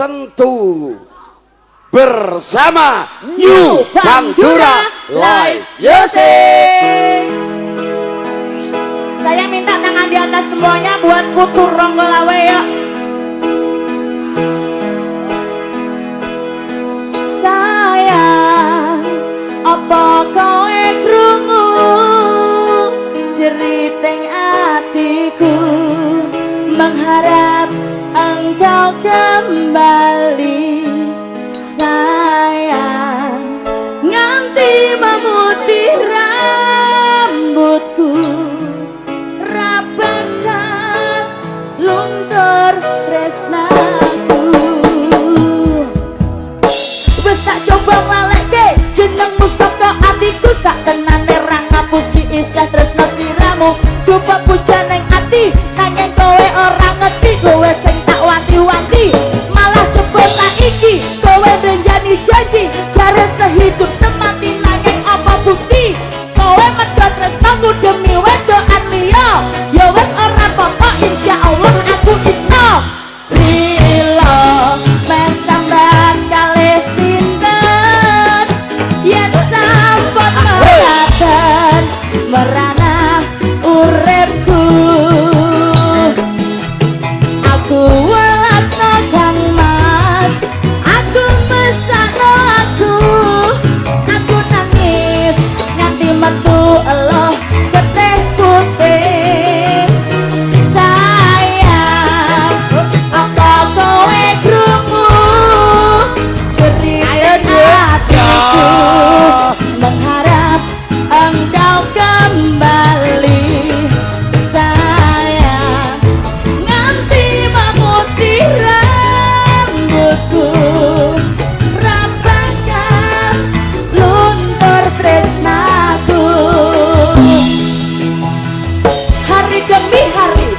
tentu bersama New Pantura Live Music. Saya minta tangan di atas semuanya buat Putu Ronggolawe ya. Sayang, apa kau ekrumu? jeriting hatiku mengharap engkau kembali. rambutku rapatlah luntur tresnaku. Wes tak coba demi hari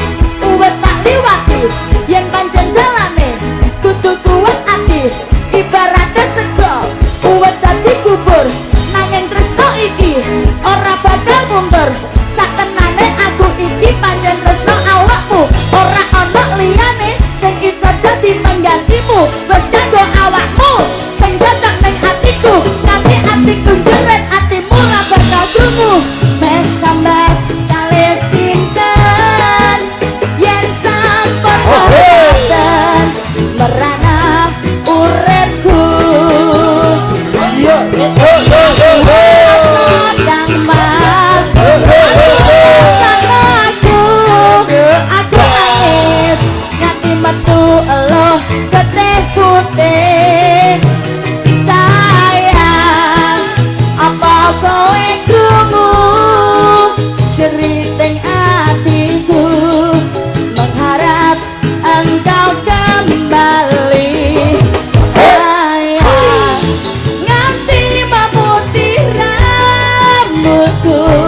wis tak liwati yen panjang dalane Kutu kuat hati Ibaratnya sego wis dan kubur Nanging tresno iki Ora bakal mundur sakenane aku iki panjang tresno awakmu Ora ana liyane sing iso dadi menggantimu Wes jago awakmu aku